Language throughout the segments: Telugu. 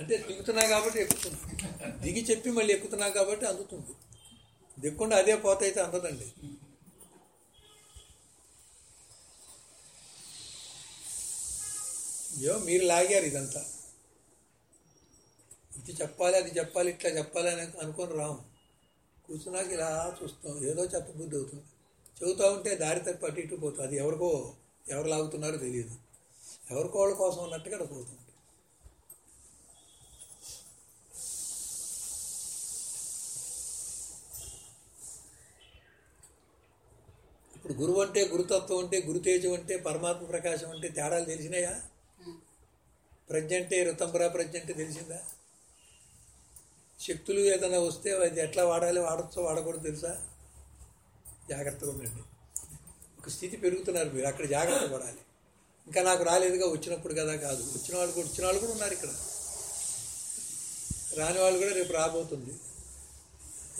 అంటే దిగుతున్నా కాబట్టి ఎక్కుతున్నా దిగి చెప్పి మళ్ళీ ఎక్కుతున్నా కాబట్టి అందుతుంది. దిక్కుండా అదే పోత అయితే అందదండి. అయ్యో మీరు లాగారు ఇదంతా. ఇది చెప్పాలి అది చెప్పాలి ఇట్లా చెప్పాలి అని అనుకొని రాము. కూర్చున్నాక ఇలా చూస్తాం. ఏదో చెప్పబుద్ధి అవుతుంది. చెబుతూ ఉంటే దారి తప్పి అటు ఇటు పోతుంది. అది ఎవరికో ఎవరు లాగుతున్నారో తెలియదు. ఎవరికో వాళ్ళ కోసం ఉన్నట్టుగా అక్కడ పోతుంది. ఇప్పుడు గురువు అంటే గురుతత్వం అంటే గురుతేజం అంటే పరమాత్మ ప్రకాశం అంటే తేడాలు తెలిసినాయా? ప్రజ్ఞ అంటే రుతంబరా ప్రజ్ఞ అంటే తెలిసిందా? శక్తులు ఏదైనా వస్తే అది ఎట్లా వాడాలి వాడచ్చో వాడకూడదు తెలుసా? జాగ్రత్తగా ఉండండి. ఒక స్థితి పెరుగుతున్నారు మీరు అక్కడ జాగ్రత్త పడాలి. ఇంకా నాకు రాలేదుగా వచ్చినప్పుడు కదా కాదు. వచ్చిన వాళ్ళు కూడా వచ్చిన వాళ్ళు కూడా ఉన్నారు ఇక్కడ. రాని వాళ్ళు కూడా రేపు రాబోతుంది.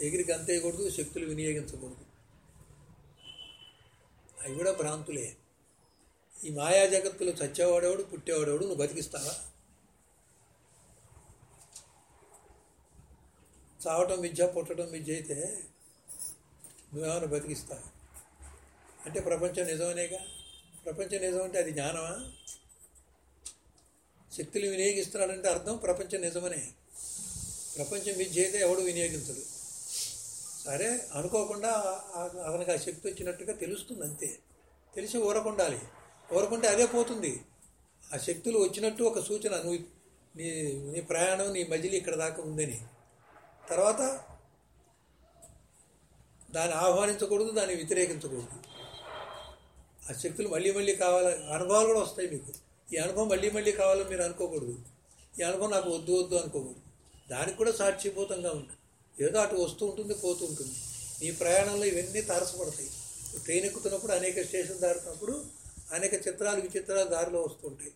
ఎగిరికి అంతేయకూడదు శక్తులు వినియోగించకూడదు. అవి కూడా భ్రాంతులే. ఈ మాయా జగత్తులో చచ్చేవాడేవాడు పుట్టేవాడేవాడు నువ్వు బతికిస్తావా? చావటం విద్య పుట్టడం విద్య అయితే నువ్వేమైనా బతికిస్తావు? అంటే ప్రపంచం నిజమనేగా? ప్రపంచం నిజం అంటే అది జ్ఞానమా? శక్తులు వినియోగిస్తున్నాడంటే అర్థం ప్రపంచం నిజమనే. ప్రపంచం విద్య అయితే ఎవడు వినియోగించడు. సరే అనుకోకుండా అతనికి ఆ శక్తి వచ్చినట్టుగా తెలుస్తుంది అంతే. తెలిసి ఊరకుండాలి. ఊరకుంటే అదే పోతుంది. ఆ శక్తులు వచ్చినట్టు ఒక సూచన నువ్వు నీ నీ ప్రయాణం నీ మజిలీ ఇక్కడ దాకా ఉందని. తర్వాత దాన్ని ఆహ్వానించకూడదు దాన్ని వ్యతిరేకించకూడదు. ఆ శక్తులు మళ్ళీ మళ్ళీ కావాలి అనుభవాలు కూడా వస్తాయి మీకు. ఈ అనుభవం మళ్ళీ మళ్ళీ కావాలని మీరు అనుకోకూడదు. ఈ అనుభవం నాకు వద్దు వద్దు అనుకోకూడదు. దానికి కూడా సాక్షిభూతంగా ఉంటుంది ఏదో అటు వస్తూ ఉంటుంది పోతూ ఉంటుంది. నీ ప్రయాణంలో ఇవన్నీ తారసపడతాయి. ట్రైన్ ఎక్కుతున్నప్పుడు అనేక స్టేషన్ దాటుతున్నప్పుడు అనేక చిత్రాలు విచిత్రాలు దారిలో వస్తుంటాయి.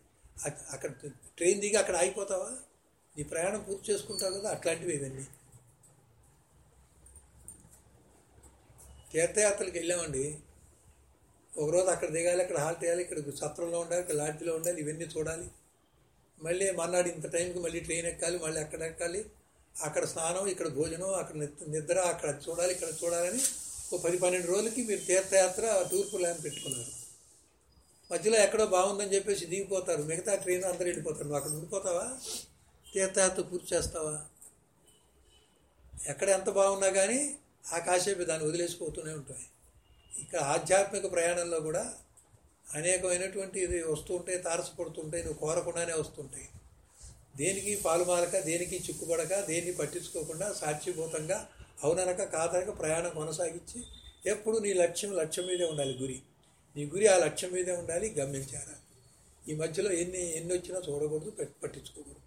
అక్కడ ట్రైన్ దిగి అక్కడ ఆగిపోతావా? నీ ప్రయాణం పూర్తి చేసుకుంటావు కదా అట్లాంటివి ఇవన్నీ. తీర్థయాత్రలకు వెళ్ళామండి. ఒకరోజు అక్కడ దిగాలి అక్కడ హాల్ట్ చేయాలి ఇక్కడ సత్రంలో ఉండాలి ఇక్కడ లాడ్జిలో ఉండాలి ఇవన్నీ చూడాలి. మళ్ళీ మర్నాడు ఇంత టైంకి మళ్ళీ ట్రైన్ ఎక్కాలి మళ్ళీ అక్కడ ఎక్కాలి. అక్కడ స్నానం ఇక్కడ భోజనం అక్కడ నిద్ర- నిద్ర అక్కడ చూడాలి ఇక్కడ చూడాలని ఒక పది పన్నెండు రోజులకి మీరు తీర్థయాత్ర టూర్ ప్లాన్ పెట్టుకున్నారు. మధ్యలో ఎక్కడో బాగుందని చెప్పేసి దిగిపోతారు. మిగతా ట్రైన్ అందరూ వెళ్ళిపోతారు. నువ్వు అక్కడ ఉండిపోతావా? తీర్థయాత్ర పూర్తి చేస్తావా? ఎక్కడ ఎంత బాగున్నా కానీ ఆ కాసేపు దాన్ని వదిలేసిపోతూనే ఉంటాయి. ఇక్కడ ఆధ్యాత్మిక ప్రయాణంలో కూడా అనేకమైనటువంటి ఇది వస్తూ ఉంటాయి తారసపడుతుంటాయి నువ్వు కోరకుండానే వస్తుంటాయి దేనికి పాలుమాలక దేనికి చిక్కుపడక దేన్ని పట్టించుకోకుండా సాక్షిభూతంగా అవుననక కాదనక ప్రయాణం కొనసాగించి ఎప్పుడు నీ లక్ష్యం లక్ష్యం మీదే ఉండాలి గురి. నీ గురి ఆ లక్ష్యం మీదే ఉండాలి గమనించారా ఈ మధ్యలో ఎన్ని ఎన్ని వచ్చినా చూడకూడదు పట్టించుకోకూడదు.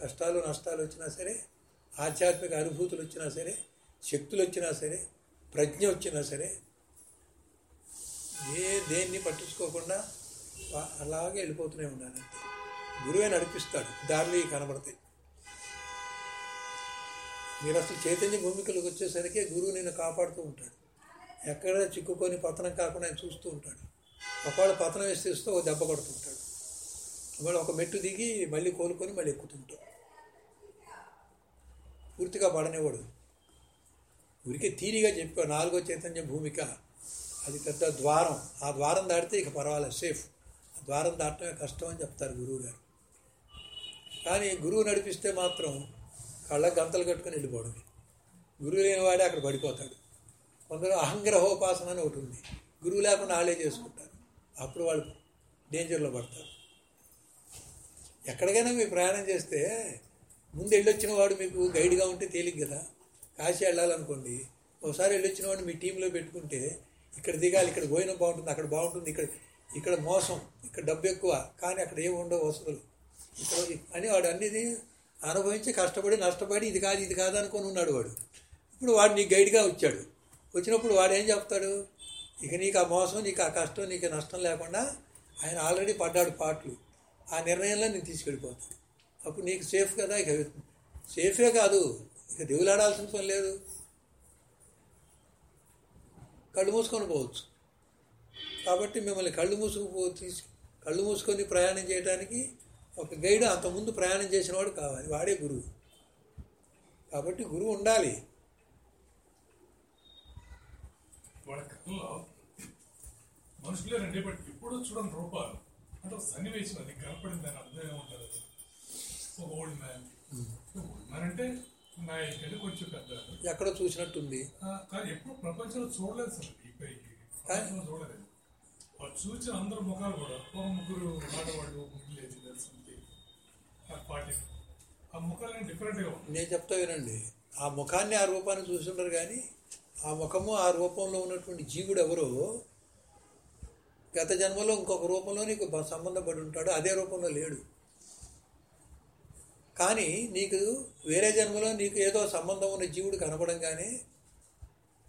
కష్టాలు నష్టాలు వచ్చినా సరే ఆధ్యాత్మిక అనుభూతులు వచ్చినా సరే శక్తులు వచ్చినా సరే ప్రజ్ఞ వచ్చినా సరే ఏ దేన్ని పట్టించుకోకుండా అలాగే వెళ్ళిపోతూనే ఉండాలి అంతే గురువే నడిపిస్తాడు దారిలో కనబడతాయి. మీరు అసలు చైతన్య భూమికలకు వచ్చేసరికి గురువు నిన్ను కాపాడుతూ ఉంటాడు. ఎక్కడ చిక్కుకొని పతనం కాకుండా ఆయన చూస్తూ ఉంటాడు. ఒకవేళ పతనం వేస్తేస్తూ ఒక దెబ్బ కొడుతుంటాడు మళ్ళీ ఒక మెట్టు దిగి మళ్ళీ కోలుకొని మళ్ళీ ఎక్కుతుంటాడు పూర్తిగా పడనివ్వడు. ఊరికే తీరిగా చెప్పా నాలుగో చైతన్య భూమిక. అది పెద్ద ద్వారం. ఆ ద్వారం దాటితే ఇక పర్వాలేదు సేఫ్. ఆ ద్వారం దాటమే కష్టం అని చెప్తారు గురువు గారు కానీ గురువు నడిపిస్తే మాత్రం కళ్ళ గంతలు కట్టుకొని వెళ్ళిపోవడమే గురువు లేని వాడే అక్కడ పడిపోతాడు. కొందరు అహంగ్రహోపాసన అని ఒకటి ఉంది. గురువు లేకుండా వాళ్ళే చేసుకుంటారు. అప్పుడు వాళ్ళు డేంజర్లో పడతారు. ఎక్కడికైనా మీరు ప్రయాణం చేస్తే ముందు వెళ్ళొచ్చిన వాడు మీకు గైడ్గా ఉంటే తేలిక కదా? కాశీ వెళ్ళాలనుకోండి. ఒకసారి వెళ్ళొచ్చిన వాడు మీ టీంలో పెట్టుకుంటే ఇక్కడ దిగాలి ఇక్కడ పోయినా బాగుంటుంది అక్కడ బాగుంటుంది ఇక్కడ ఇక్కడ మోసం ఇక్కడ డబ్బు ఎక్కువ కానీ అక్కడ ఏమి ఉండవు వసతులు. అని వాడు అన్నిది అనుభవించి కష్టపడి నష్టపడి ఇది కాదు ఇది కాదు అనుకొని ఉన్నాడు వాడు. ఇప్పుడు వాడు నీకు గైడ్గా వచ్చాడు. వచ్చినప్పుడు వాడు ఏం చెప్తాడు? ఇక నీకు ఆ మోసం నీకు ఆ కష్టం నీకు నష్టం లేకుండా ఆయన ఆల్రెడీ పడ్డాడు పాటలు. ఆ నిర్ణయంలో నేను తీసుకెళ్ళిపోతాను అప్పుడు నీకు సేఫ్ కదా? ఇక సేఫే కాదు. ఇక దేవులాడాల్సిన పని లేదు. కళ్ళు మూసుకొని పోవచ్చు. కాబట్టి మిమ్మల్ని కళ్ళు మూసుకుపో తీసు కళ్ళు మూసుకొని ప్రయాణం చేయడానికి ఒక గైడ్ అంతకుముందు ప్రయాణం చేసిన వాడు కావాలి వాడే గురువు. కాబట్టి గురువు ఉండాలి. మనుషులే రండి బట్ ఎప్పుడూ చూడని రూపాలు. అంటే సన్నివేశం అది కనపడింది దాని అర్థం ఏముంటుంది అది? ఒక ఓల్డ్ మ్యాన్ ఓల్డ్ మ్యాన్ అంటే నాయకుడు కొంచెం పెద్ద. ఎక్కడో చూసినట్టుంది. కానీ ఎప్పుడు ప్రపంచంలో చూడలేదు సార్ ఈ చూడలేదు. చూసిన అందరు ముఖాలు కూడా. ఒక ముగ్గురు ఆడవాళ్ళు మిడిల్ ఏజ్ సంథింగ్ పార్టీ ఆ ముఖాలు డిఫరెంట్గా ఉంటాయి నేను చెప్తా వినండి. ఆ ముఖాన్ని ఆ రూపాన్ని చూస్తుంటారు కానీ ఆ ముఖము ఆ రూపంలో ఉన్నటువంటి జీవుడు ఎవరో గత జన్మలో ఇంకొక రూపంలో నీకు సంబంధపడి ఉంటాడు అదే రూపంలో లేడు. కానీ నీకు వేరే జన్మలో నీకు ఏదో సంబంధం ఉన్న జీవుడు కనపడంగానే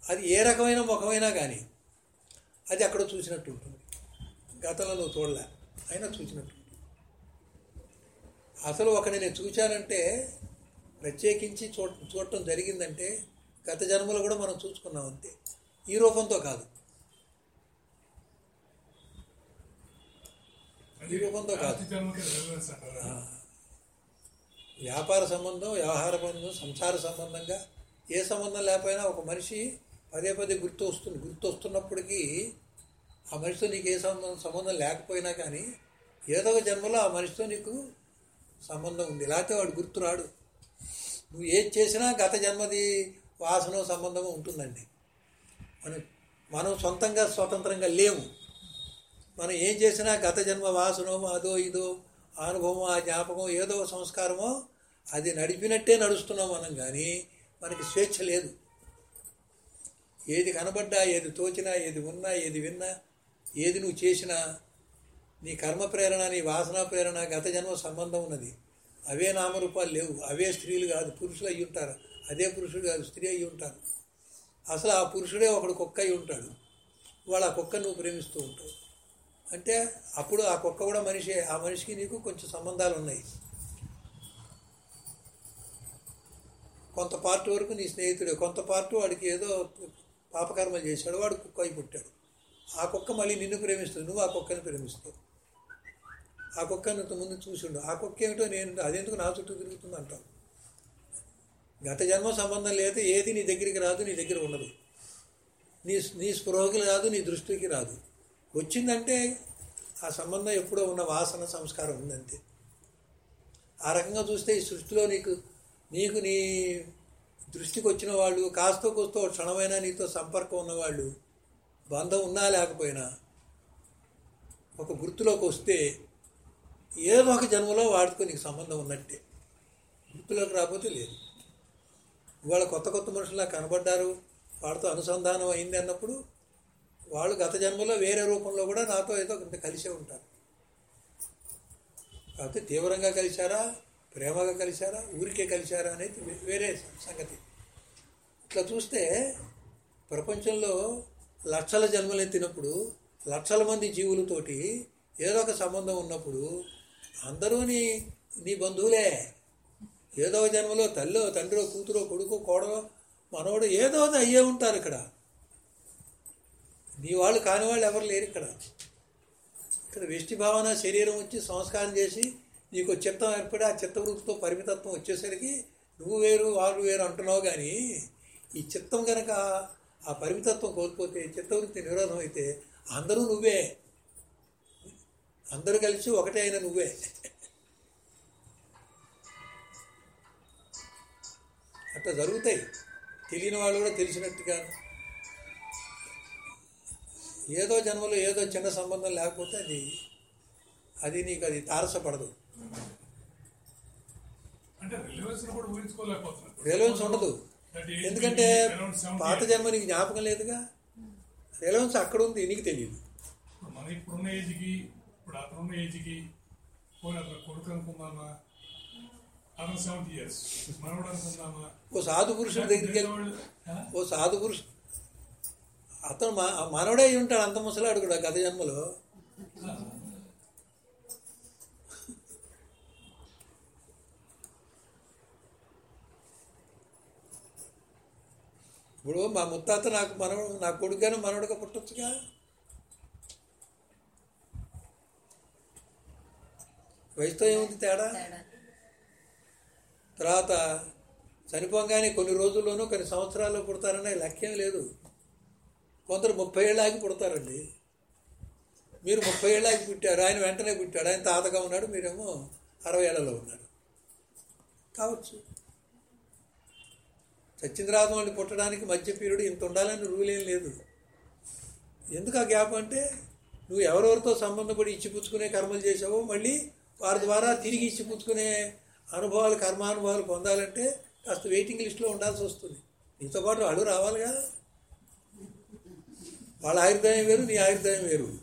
అది ఏ రకమైన ముఖమైనా కానీ అది అక్కడ చూసినట్టు ఉంటుంది. గతంలో నువ్వు చూడలే అయినా చూసినట్టు అసలు ఒకడిని నేను చూశానంటే ప్రత్యేకించి చూడ చూడటం జరిగిందంటే గత జన్మలో కూడా మనం చూసుకున్నాం అంతే. ఈ రూపంతో కాదు. ఈ రూపంతో కాదు. వ్యాపార సంబంధం వ్యవహార సంబంధం సంసార సంబంధంగా ఏ సంబంధం లేకపోయినా ఒక మనిషి పదే పదే గుర్తు వస్తుంది. గుర్తు వస్తున్నప్పటికీ ఆ మనిషితో నీకు ఏ సంబంధం సంబంధం లేకపోయినా కానీ ఏదో ఒక జన్మలో ఆ మనిషితో నీకు సంబంధం ఉంది. లేకపోతే వాడు గుర్తు రాడు. నువ్వు ఏది చేసినా గత జన్మది వాసన సంబంధం ఉంటుందండి. మనం మనం సొంతంగా స్వతంత్రంగా లేము. మనం ఏం చేసినా గత జన్మ వాసనో అదో ఇదో ఆ అనుభవం ఆ జ్ఞాపకం ఏదో సంస్కారమో అది నడిపినట్టే నడుస్తున్నాం మనం కానీ మనకి స్వేచ్ఛ లేదు. ఏది కనబడ్డా ఏది తోచినా ఏది ఉన్నా ఏది విన్నా ఏది నువ్వు చేసినా నీ కర్మ ప్రేరణ నీ వాసన ప్రేరణ గత జన్మ సంబంధం ఉన్నది. అవే నామరూపాలు లేవు. అవే స్త్రీలు కాదు పురుషులు అయి ఉంటారు. అదే పురుషుడు కాదు స్త్రీ అయి ఉంటారు. అసలు ఆ పురుషుడే ఒకడు కుక్క అయి ఉంటాడు. వాడు ఆ కుక్కను నువ్వు ప్రేమిస్తూ ఉంటావు. అంటే అప్పుడు ఆ కుక్క కూడా మనిషే. ఆ మనిషికి నీకు కొంచెం సంబంధాలు ఉన్నాయి. కొంత పార్ట్ వరకు నీ స్నేహితుడే. కొంత పార్ట్ వాడికి ఏదో పాపకర్మ చేశాడు. వాడు కుక్క అయి పుట్టాడు. ఆ కుక్క మళ్ళీ నిన్ను ప్రేమిస్తుంది. నువ్వు ఆ కుక్కని ప్రేమిస్తావు. ఆ కుక్కను ముందు చూసిండు. ఆ కుక్క ఏమిటో నేను అదెందుకు నా చుట్టూ తిరుగుతుంది అంటావు? గత జన్మ సంబంధం లేదు ఏది నీ దగ్గరికి రాదు నీ దగ్గర ఉండదు. నీ నీ స్పృహకి రాదు నీ దృష్టికి రాదు. వచ్చిందంటే ఆ సంబంధం ఎప్పుడో ఉన్న వాసన సంస్కారం ఉందంతే. ఆ రకంగా చూస్తే ఈ సృష్టిలో నీకు నీకు నీ దృష్టికి వచ్చిన వాళ్ళు కాస్తో కోస్తో క్షణమైనా నీతో సంపర్కం ఉన్నవాళ్ళు బంధం ఉన్నా లేకపోయినా ఒక గుర్తులోకి వస్తే ఏదో ఒక జన్మలో వాడితో నీకు సంబంధం ఉన్నట్టే. గుర్తులోకి రాకపోతే లేదు. ఇవాళ కొత్త కొత్త మనుషులా కనబడ్డారు వాడితో అనుసంధానం అయింది అన్నప్పుడు వాళ్ళు గత జన్మలో వేరే రూపంలో కూడా నాతో ఏదో కొంత కలిసే ఉంటారు. కాకపోతే తీవ్రంగా కలిశారా ప్రేమగా కలిశారా ఊరికే కలిశారా అనేది వేరే సంగతి. ఇట్లా చూస్తే ప్రపంచంలో లక్షల జన్మలు ఎత్తినప్పుడు లక్షల మంది జీవులతోటి ఏదో ఒక సంబంధం ఉన్నప్పుడు అందరూ నీ నీ బంధువులే. ఏదో జన్మలో తల్లో తండ్రో కూతురో కొడుకో కోడలో మనవడు ఏదో అయ్యే ఉంటారు ఇక్కడ. నీ వాళ్ళు కాని వాళ్ళు ఎవరు లేరు ఇక్కడ. ఇక్కడ వ్యష్టి భావన శరీరం వచ్చి సంస్కారం చేసి నీకు చిత్తం ఏర్పడి ఆ చిత్తవృత్తితో పరిమితత్వం వచ్చేసరికి నువ్వు వేరు వాళ్ళు వేరు అంటున్నావు కానీ ఈ చిత్తం కనుక ఆ పరిమితత్వం కోల్పోతే చిత్తవృత్తి నిరోధం అయితే అందరూ నువ్వే. అందరూ కలిసి ఒకటే అయిన నువ్వే. అట్లా జరుగుతాయి. తెలియని వాళ్ళు కూడా తెలిసినట్టుగా. ఏదో జన్మలో ఏదో చిన్న సంబంధం లేకపోతే అది అది నీకు అది తారసపడదు. అంటే రిలవెన్స్ ఉండదు. ఎందుకంటే around 70 పాత జన్మ నీకు జ్ఞాపకం లేదుగా? రిలవెన్స్ అక్కడ ఉంది నీకు తెలియదు ఇప్పుడు ఇప్పుడున్న ఏజ్కి ఇప్పుడు అతనున్న ఏజ్కి పోనీ అతను కొడుకు అనుకుందామా అతను సెవెంటీ ఇయర్స్ మనవడు అనుకుందామా? ఓ సాధు పురుషుడి దగ్గరికి? ఓ సాధు పురుషు. అతను మా మనవడే ఉంటాడు అంత ముసలాడు కూడా గత జన్మలో. ఇప్పుడు మా ముత్తాత నాకు మనవడు నా కొడుకుగానే మనవడుగా పుట్టొచ్చుగా? వయసుతో ఏముంది తేడా? తర్వాత చనిపోగానే కొన్ని రోజుల్లోనూ కొన్ని సంవత్సరాల్లో పుడతారనే లక్ష్యం లేదు. కొందరు ముప్పై ఏళ్ళకి పుడతారండి. మీరు ముప్పై ఏళ్ళకి పుట్టారు ఆయన వెంటనే పుట్టాడు. ఆయన తాతగా ఉన్నాడు మీరేమో అరవై ఏళ్ళలో ఉన్నారు. కావచ్చు. తర్వాత వాళ్ళు పుట్టడానికి మధ్య పీరియడ్ ఇంత ఉండాలని రూల్ ఏం లేదు. ఎందుకు ఆ గ్యాప్ అంటే నువ్వు ఎవరెవరితో సంబంధపడి ఇచ్చిపుచ్చుకునే కర్మలు చేసావో మళ్ళీ వారి ద్వారా తిరిగి ఇచ్చిపుచ్చుకునే అనుభవాలు కర్మానుభవాలు పొందాలంటే కాస్త వెయిటింగ్ లిస్ట్లో ఉండాల్సి వస్తుంది. నీతో పాటు అడుగు రావాలి కదా. వాళ్ళ ఆయుర్దాయం వేరు నీ ఆయుర్దాయం వేరు.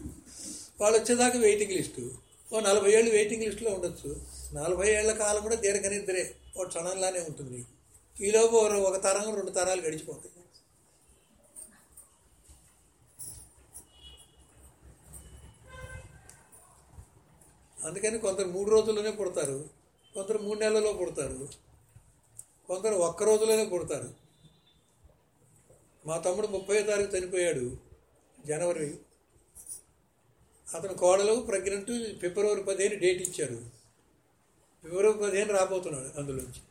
వాళ్ళు వచ్చేదాకా వెయిటింగ్ లిస్టు ఓ నలభై ఏళ్ళు వెయిటింగ్ లిస్టులో ఉండొచ్చు. నలభై ఏళ్ళ కాలం కూడా దీర్ఘ నిద్రే ఓ క్షణంలానే ఉంటుంది. ఈలోపు ఒక తరం రెండు తరాలు గడిచిపోతాయి. అందుకని కొందరు మూడు రోజుల్లోనే పుడతారు కొందరు మూడు నెలల్లో పుడతారు కొందరు ఒక్క రోజులోనే పుడతారు. మా తమ్ముడు ముప్పై తారీఖు చనిపోయాడు జనవరి. అతను కోడలు ప్రెగ్నెంట్ ఫిబ్రవరి పదిహేను డేట్ ఇచ్చారు ఫిబ్రవరి పదిహేను రాబోతున్నాడు అందులోంచి.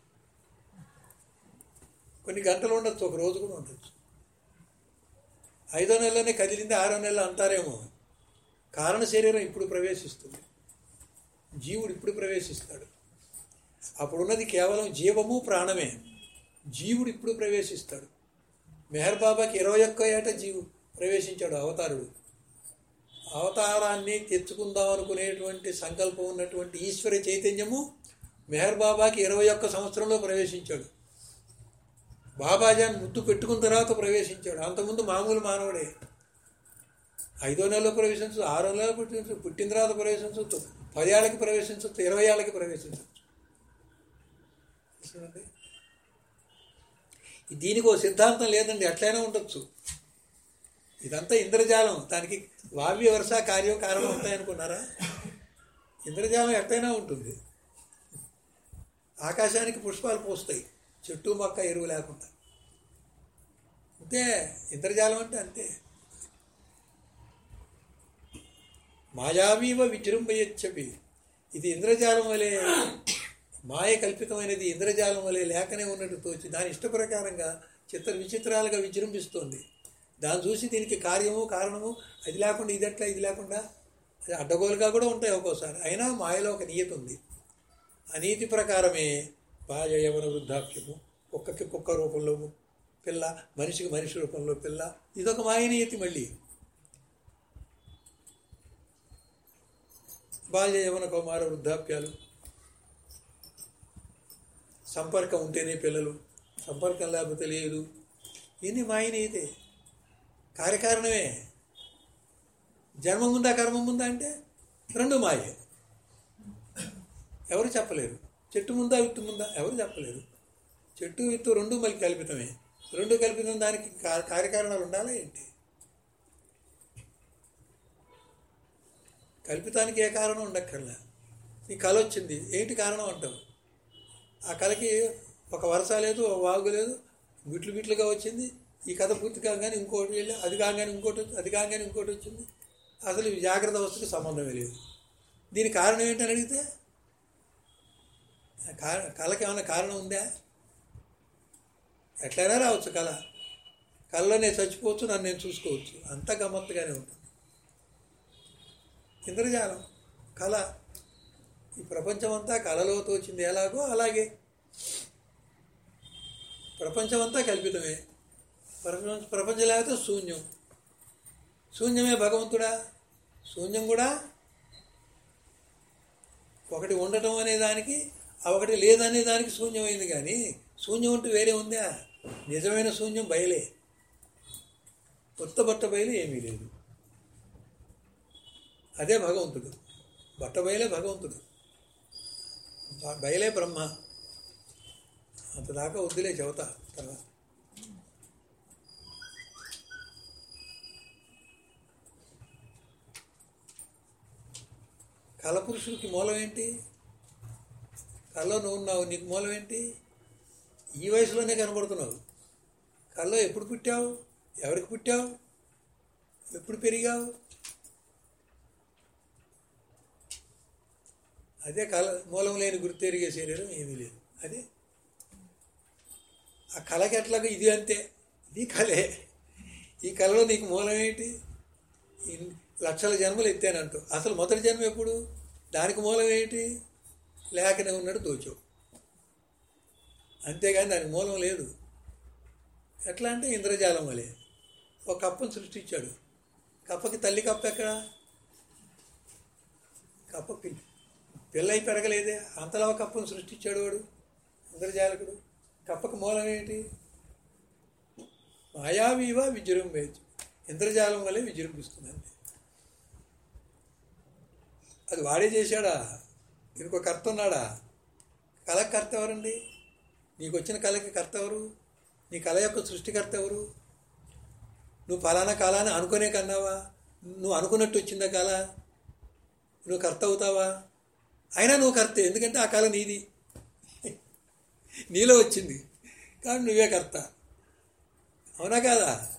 కొన్ని గంటలు ఉండొచ్చు ఒక రోజు కూడా ఉండొచ్చు. ఐదో నెలలోనే కదిలింది ఆరో నెలలు అంటారేమో. కారణ శరీరం ఇప్పుడు ప్రవేశిస్తుంది. జీవుడు ఇప్పుడు ప్రవేశిస్తాడు. అప్పుడున్నది కేవలం జీవము ప్రాణమే. జీవుడు ఇప్పుడు ప్రవేశిస్తాడు. మెహర్ బాబాకి ఇరవై ఒక్క ఏట జీవు ప్రవేశించాడు అవతారుడు. అవతారాన్ని తెచ్చుకుందాం అనుకునేటువంటి సంకల్పం ఉన్నటువంటి ఈశ్వర చైతన్యము మెహర్ బాబాకి ఇరవై ఒక్క సంవత్సరంలో ప్రవేశించాడు. బాబాజాన్ ముద్దు పెట్టుకున్న తర్వాత ప్రవేశించాడు. అంతకుముందు మామూలు మానవుడే. ఐదో నెలలో ప్రవేశించు ఆరో నెలలో పుట్టించు పుట్టిన తర్వాత ప్రవేశించు పది ఏళ్ళకి ప్రవేశించవచ్చు ఇరవై ఏళ్ళకి ప్రవేశించవచ్చు చూడండి. దీనికి ఓ సిద్ధాంతం లేదండి ఎట్లయినా ఉండొచ్చు. ఇదంతా ఇంద్రజాలం. దానికి వావ్య వరుస కార్యం కారణం ఉంటాయనుకున్నారా? ఇంద్రజాలం ఎట్లయినా ఉంటుంది. ఆకాశానికి పుష్పాలు పోస్తాయి. చెట్టు మొక్క ఎరువు లేకుండా. అంతే. ఇంద్రజాలం అంటే అంతే. మాయావీవ విజృంభయచ్చవి ఇది ఇంద్రజాలం వలె మాయ కల్పితమైనది. ఇంద్రజాలం వలె లేకనే ఉన్నట్టు తోచి దాని ఇష్ట ప్రకారంగా చిత్ర విచిత్రాలుగా విజృంభిస్తోంది. దాన్ని చూసి దీనికి కార్యము కారణము అది లేకుండా ఇది ఎట్లా ఇది లేకుండా అది అడ్డగోలుగా కూడా ఉంటాయి ఒక్కోసారి. అయినా మాయలో ఒక నియతి ఉంది. ఆ నీతి ప్రకారమే బాల్య యవన వృద్ధాప్యము. కుక్కకి కుక్క రూపంలో పిల్ల మనిషికి మనిషి రూపంలో పిల్ల. ఇదొక మాయనీయతి మళ్ళీ. బాల్య యవన కౌమార వృద్ధాప్యాలు. సంపర్కం ఉంటేనే పిల్లలు. సంపర్కం లేకపోతే లేదు. ఇన్ని అయితే కార్యకారణమే. జన్మం ఉందా కర్మం ఉందా అంటే రెండు మాయే. ఎవరు చెప్పలేరు. చెట్టు ముందా విత్తు ముందా? ఎవరు చెప్పలేరు. చెట్టు విత్తు రెండు మళ్ళీ కల్పితమే. రెండు కల్పితం దానికి కార్యకారణాలు ఉండాలా ఏంటి? కల్పితానికి ఏ కారణం ఉండక్కర్లే. నీ కళ వచ్చింది. ఏంటి కారణం అంటావు? ఆ కళకి ఒక వరస లేదు ఒక వాగు లేదు. బిట్లు బిట్లుగా వచ్చింది. ఈ కథ పూర్తి కాగానే ఇంకోటి వెళ్ళి అది కాగానే ఇంకోటి అది కాగానే ఇంకోటి వచ్చింది. అసలు జాగ్రత్త అవస్థకి సంబంధమే లేదు. దీని కారణం ఏంటని అడిగితే కార- కళకి ఏమైనా కారణం ఉందా? ఎట్లయినా రావచ్చు కళ. కళ్ళలో నేను చచ్చిపోవచ్చు నన్ను నేను చూసుకోవచ్చు. అంత గమ్మత్తుగానే ఉంటుంది. ఇంద్రజాలం కళ. ఈ ప్రపంచమంతా కళలో తోచింది ఎలాగో అలాగే. ప్రపంచమంతా కల్పితమే. ప్రపంచం ప్రపంచం లేకపోతే శూన్యం. శూన్యమే భగవంతుడా? శూన్యం కూడా ఒకటి ఉండటం అనే దానికి ఆ ఒకటి లేదనే దానికి శూన్యమైంది కానీ శూన్యం ఉంటే వేరే ఉందా? నిజమైన శూన్యం బయలే. కొత్త బట్ట బయలు ఏమీ లేదు. అదే భగవంతుడు. బట్ట బయలే భగవంతుడు. బయలే బ్రహ్మ. అంతదాకా వద్దులే చెబుతా తర్వాత. కలపురుషుడికి మూలం ఏంటి? కల్లో నువ్వు ఉన్నావు నీకు మూలం ఏంటి? ఈ వయసులోనే కనబడుతున్నావు. కల్లో ఎప్పుడు పుట్టావు? ఎవరికి పుట్టావు? ఎప్పుడు పెరిగావు? అదే కళ మూలం లేని గుర్తెరిగే శరీరం ఏమీ లేదు. అదే ఆ కళకి ఎట్లాగో ఇది అంతే. ఇది కళే. ఈ కళలో నీకు మూలం ఏంటి? లక్షల జన్మలు ఎత్తానంటూ అసలు మొదటి జన్మ ఎప్పుడు? దానికి మూలం ఏంటి? లేకనే ఉన్నాడు దోచో. అంతేగాని దానికి మూలం లేదు. ఎట్లా అంటే ఇంద్రజాలం వలె. ఒక కప్పను సృష్టించాడు. కప్పకి తల్లి కప్ప ఎక్కడ? కప్పకి పిల్లయి పెరగలేదే. అంతలా కప్పను సృష్టించాడు వాడు ఇంద్రజాలకుడు. కప్పకు మూలం ఏంటి? మాయావీవ విజృంభించు ఇంద్రజాలం వల్లే విజృంభిస్తుందండి అది వాడే చేశాడా? దీనికి ఒక కర్త ఉన్నాడా? కళకు కర్త ఎవరండి? నీకు వచ్చిన కళకి కర్త ఎవరు? నీ కళ యొక్క సృష్టికర్త ఎవరు? నువ్వు ఫలానా కాలాన్ని అనుకునే కన్నావా? నువ్వు అనుకున్నట్టు వచ్చిందా కళ? నువ్వు కర్త అవుతావా? అయినా నువ్వు కర్త ఎందుకంటే ఆ కళ నీది. నీలో వచ్చింది. కాబట్టి నువ్వే కర్త. అవునా కాదా?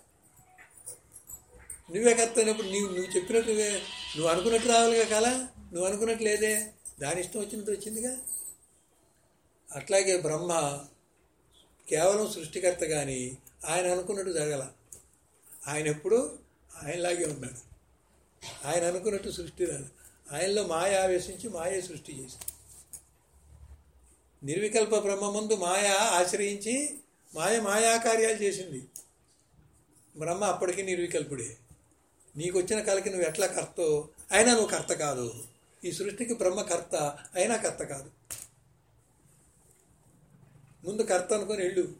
నువ్వే కర్త అయినప్పుడు నీవు నువ్వు చెప్పినట్టు నువ్వు అనుకున్నట్టు రావాలిగా కళ నువ్వు అనుకున్నట్టు లేదే? దాని ఇష్టం వచ్చినట్టు వచ్చిందిగా? అట్లాగే బ్రహ్మ కేవలం సృష్టికర్త కానీ ఆయన అనుకున్నట్టు జరగల. ఆయన ఎప్పుడు? ఆయనలాగే ఉన్నాడు. ఆయన అనుకున్నట్టు సృష్టి రాదు. ఆయనలో మాయ ఆవేశించి మాయే సృష్టి చేసింది. నిర్వికల్ప బ్రహ్మ ముందు మాయ ఆశ్రయించి మాయ మాయా కార్యాలు చేసింది. బ్రహ్మ అప్పటికీ నిర్వికల్పుడే. నీకు వచ్చిన కళకి నువ్వు ఎట్లా కర్తో? అయినా నువ్వు కర్త కాదు. ఈ సృష్టికి బ్రహ్మ కర్త అయినా కర్త కాదు. ముందు కర్త అనుకొని వెళ్ళు.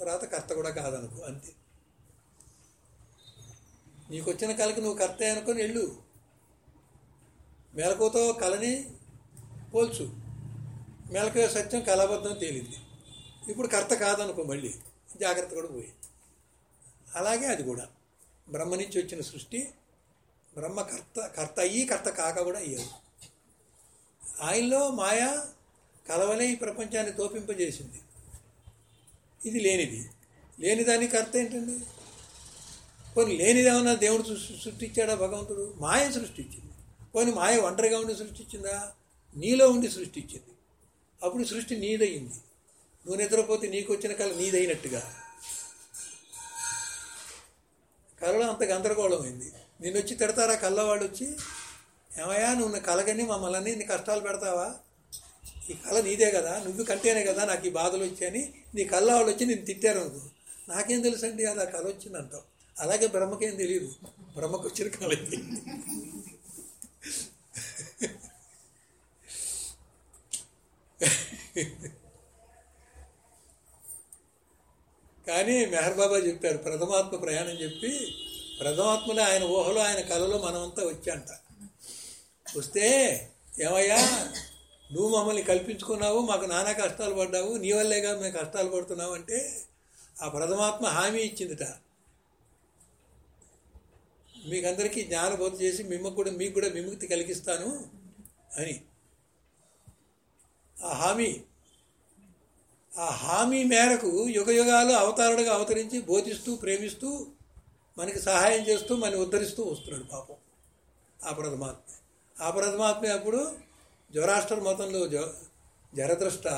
తర్వాత కర్త కూడా కాదనుకో అంతే. నీకు వచ్చిన కళకి నువ్వు కర్తే అనుకొని వెళ్ళు. మెలకుతో కళని పోల్చు. మెలకువ సత్యం కళాబద్ధం తేలింది. ఇప్పుడు కర్త కాదనుకో మళ్ళీ. జాగ్రత్త కూడా పోయి. అలాగే అది కూడా. బ్రహ్మ నుంచి వచ్చిన సృష్టి బ్రహ్మ కర్త కర్త అయ్యి కర్త కాక కూడా అయ్యారు ఆయనలో మాయ కలవలే ఈ ప్రపంచాన్ని తోపింపజేసింది. ఇది లేనిది. లేనిదానికి కర్త ఏంటండి? కొన్ని లేనిదేమన్నా దేవుడు సృష్టించాడా భగవంతుడు? మాయ సృష్టించింది. పోనీ మాయ ఒంటరిగా ఉండి సృష్టించిందా? నీలో ఉండి సృష్టించింది. అప్పుడు సృష్టి నీదయింది. నువ్వు నిద్రపోతే నీకు వచ్చిన కళ నీదైనట్టుగా కళలో అంత గందరగోళం అయింది. నిన్ను వచ్చి తిడతారా కళ్ళవాడు వచ్చి ఏమయ్యా నువ్వు నా కలగని మమ్మల్ని నీ కష్టాలు పెడతావా? ఈ కళ నీదే కదా నువ్వు కంటేనే కదా నాకు ఈ బాధలు వచ్చాయని నీ కళ్ళ వాళ్ళు వచ్చి నేను తిట్టారు అనుకో. నాకేం తెలుసండి అది ఆ కళ వచ్చిందంటావు. అలాగే బ్రహ్మకేం తెలియదు బ్రహ్మకు వచ్చిన కళ ఇది. కానీ మెహర్ బాబా చెప్పారు ప్రథమాత్మ ప్రయాణం చెప్పి ప్రథమాత్మలో ఆయన ఊహలో ఆయన కళలో మనమంతా వచ్చాంట. వస్తే ఏమయ్యా నువ్వు మమ్మల్ని కల్పించుకున్నావు మాకు నానా కష్టాలు పడ్డావు నీ వల్లేగా మేము కష్టాలు పడుతున్నావు అంటే ఆ ప్రథమాత్మ హామీ ఇచ్చిందిట. మీకందరికీ జ్ఞానబోధ చేసి మిమ్మకు కూడా మీకు కూడా విముక్తి కలిగిస్తాను అని. ఆ హామీ ఆ హామీ మేరకు యుగ యుగాలు అవతారుడుగా అవతరించి బోధిస్తూ ప్రేమిస్తూ మనకి సహాయం చేస్తూ మన ఉద్ధరిస్తూ వస్తున్నాడు పాపం. ఆ ప్రథమాత్మ ఆ ప్రథమాత్మ అప్పుడు జ్వరాష్ట్ర మతంలో జ జరద్రష్ట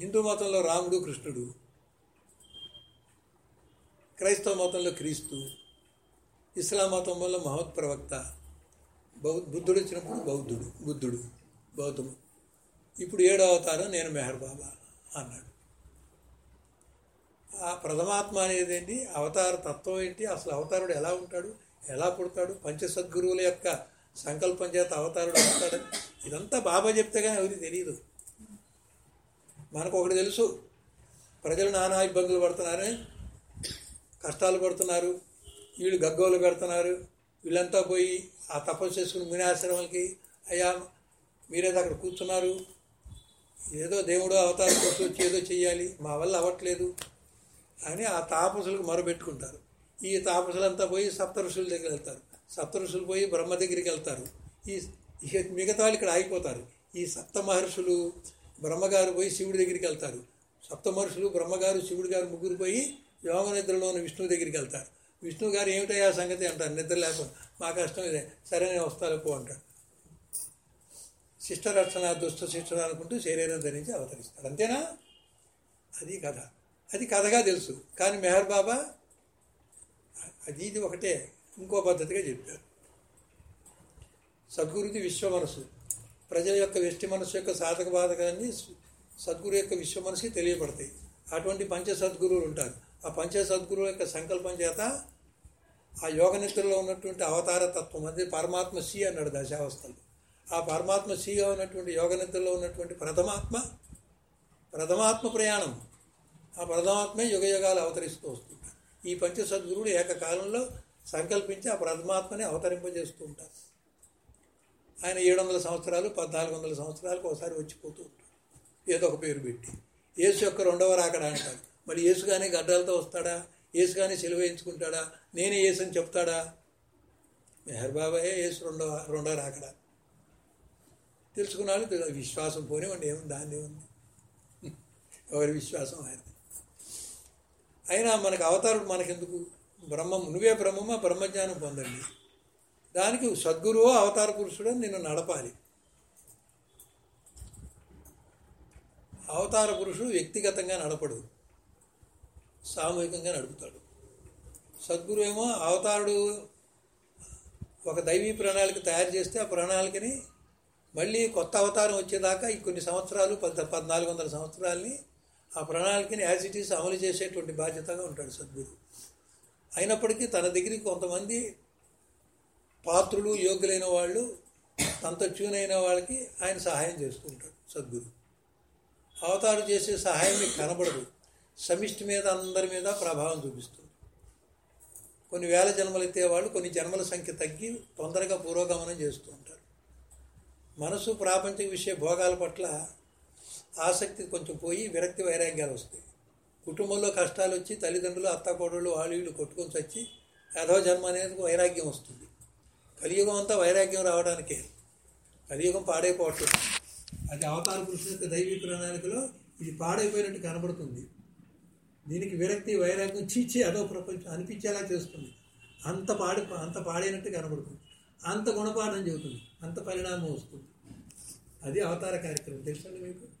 హిందూ మతంలో రాముడు కృష్ణుడు క్రైస్తవ మతంలో క్రీస్తు ఇస్లాం మతం వల్ల మహోత్ ప్రవక్త బౌ బుద్ధుడు వచ్చినప్పుడు బౌద్ధుడు బుద్ధుడు బౌద్ధము. ఇప్పుడు ఏడో అవతారం నేను మెహర్ బాబా అన్నాడు. ఆ ప్రథమాత్మ అనేది ఏంటి అవతార తత్వం ఏంటి? అసలు అవతారుడు ఎలా ఉంటాడు? ఎలా పుడతాడు? పంచసద్గురువుల యొక్క సంకల్పం చేత అవతారుడు అవుతాడు ఇదంతా బాబా చెప్తే కానీ ఎవరికి తెలియదు మనకు ఒకటి తెలుసు. ప్రజలు నానా ఇబ్బందులు పడుతున్నారని కష్టాలు పడుతున్నారు వీళ్ళు గగ్గోలు పెడుతున్నారు వీళ్ళంతా పోయి ఆ తపస్సు చేసుకుని మునిఆశ్రమాలకి అయ్యా మీరేదో అక్కడ కూర్చున్నారు ఏదో దేవుడు అవతారం కోసం వచ్చి ఏదో చేయాలి మా వల్ల అవ్వట్లేదు అని ఆ తాపసులకు మొరబెట్టుకుంటారు ఈ తాపసులంతా పోయి సప్త ఋషుల దగ్గర వెళ్తారు. సప్త ఋషులు పోయి బ్రహ్మ దగ్గరికి వెళ్తారు. ఈ మిగతా వాళ్ళు ఇక్కడ ఆగిపోతారు. ఈ సప్త మహర్షులు బ్రహ్మగారు పోయి శివుడి దగ్గరికి వెళ్తారు. సప్త మహర్షులు బ్రహ్మగారు శివుడు గారు ముగ్గురు పోయి యోగ నిద్రలో ఉన్న విష్ణువు దగ్గరికి వెళ్తారు. విష్ణువు గారు ఏమిటయ్యా సంగతి అంటారు. నిద్ర లేకపోతే మా కష్టం ఇదే. సరే నేను వస్తాను పో అంటాడు. శిష్ట రక్షణ దుష్ట శిక్షణ అనుకుంటూ శరీరం ధరించి అవతరిస్తాడు. అంతేనా? అది కథ. అది కథగా తెలుసు. కానీ మెహర్ బాబా అది ఇది ఒకటే. ఇంకో పద్ధతిగా చెప్పారు. సద్గురుది విశ్వ మనసు. ప్రజల యొక్క వ్యష్టి మనసు యొక్క సాధక బాధకాన్ని సద్గురు యొక్క విశ్వ మనసుకి తెలియబడతాయి అటువంటి పంచ సద్గురువులు ఉంటారు. ఆ పంచ సద్గురువుల యొక్క సంకల్పం చేత ఆ యోగ నిద్రలో ఉన్నటువంటి అవతార తత్వం అది పరమాత్మ సి అన్నాడు దశావస్థలు. ఆ పరమాత్మ శ్రీగా ఉన్నటువంటి యోగ నిద్రలో ఉన్నటువంటి ప్రథమాత్మ ప్రథమాత్మ ప్రయాణం. ఆ ప్రథమాత్మే యుగయుగాలు అవతరిస్తూ వస్తుంది ఈ పంచ సద్గురుడు ఏకకాలంలో సంకల్పించి ఆ ప్రథమాత్మని అవతరింపజేస్తూ ఉంటారు. ఆయన ఏడు వందల సంవత్సరాలు పద్నాలుగు వందల సంవత్సరాలకు ఒకసారి వచ్చిపోతూ ఉంటాడు ఏదో ఒక పేరు పెట్టి. యేసు యొక్క రెండవ రాకడా అంటారు. మరి యేసు కానీ గడ్డాలతో వస్తాడా? యేసు కానీ సెలవు వేయించుకుంటాడా? నేనే యేసు అని చెప్తాడా? మెహర్ బాబాయే యేసు రెండవ రెండవ రాకడా. తెలుసుకున్నాడు విశ్వాసం పోనివ్వండి ఏముంది దాన్ని ఏముంది? ఎవరి విశ్వాసం ఆయన అయినా మనకు అవతారుడు మనకెందుకు? బ్రహ్మం నువ్వే బ్రహ్మమా? బ్రహ్మజ్ఞానం పొందండి. దానికి సద్గురువు అవతార పురుషుడు నిన్ను నడపాలి. అవతార పురుషుడు వ్యక్తిగతంగా నడపడు. సామూహికంగా నడుపుతాడు. సద్గురు ఏమో అవతారుడు ఒక దైవీ ప్రణాళిక తయారు చేస్తే ఆ ప్రణాళికని మళ్ళీ కొత్త అవతారం వచ్చేదాకా ఈ కొన్ని సంవత్సరాలు పద్ పద్నాలుగు వందల సంవత్సరాలని ఆ ప్రణాళికని యాజ్ ఇట్ ఈస్ అమలు చేసేటువంటి బాధ్యతగా ఉంటాడు సద్గురు. అయినప్పటికీ తన దగ్గరికి కొంతమంది పాత్రులు యోగ్యులైన వాళ్ళు తనతో ట్యూన్ అయిన వాళ్ళకి ఆయన సహాయం చేస్తూ ఉంటాడు సద్గురు. అవతారం చేసే సహాయం మీకు కనబడదు. సమిష్టి మీద అందరి మీద ప్రభావం చూపిస్తుంది. కొన్ని వేల జన్మలు ఎత్తే వాళ్ళు కొన్ని జన్మల సంఖ్య తగ్గి తొందరగా పురోగమనం చేస్తూ ఉంటారు. మనసు ప్రాపంచిక విషయ భోగాల పట్ల ఆసక్తి కొంచెం పోయి విరక్తి వైరాగ్యాలు వస్తాయి. కుటుంబంలో కష్టాలు వచ్చి తల్లిదండ్రులు అత్తాకోడళ్ళు వాళ్ళు వీళ్ళు కొట్టుకొని చచ్చి యాదవ జన్మ అనేది వైరాగ్యం వస్తుంది. కలియుగం అంతా వైరాగ్యం రావడానికే. కలియుగం పాడైపోవట్లేదు. అది అవతార పురుషుల యొక్క దైవీ ప్రణాళికలో ఇది పాడైపోయినట్టు కనబడుతుంది. దీనికి విరక్తి వైరాగ్యం చీచి అదో ప్రపంచం అనిపించేలా చేస్తుంది. అంత పాడి అంత పాడైనట్టు కనబడుతుంది. అంత గుణపాఠం చెబుతుంది. అంత పరిణామం వస్తుంది. అది అవతార కార్యక్రమం. తెలుసండి మీకు?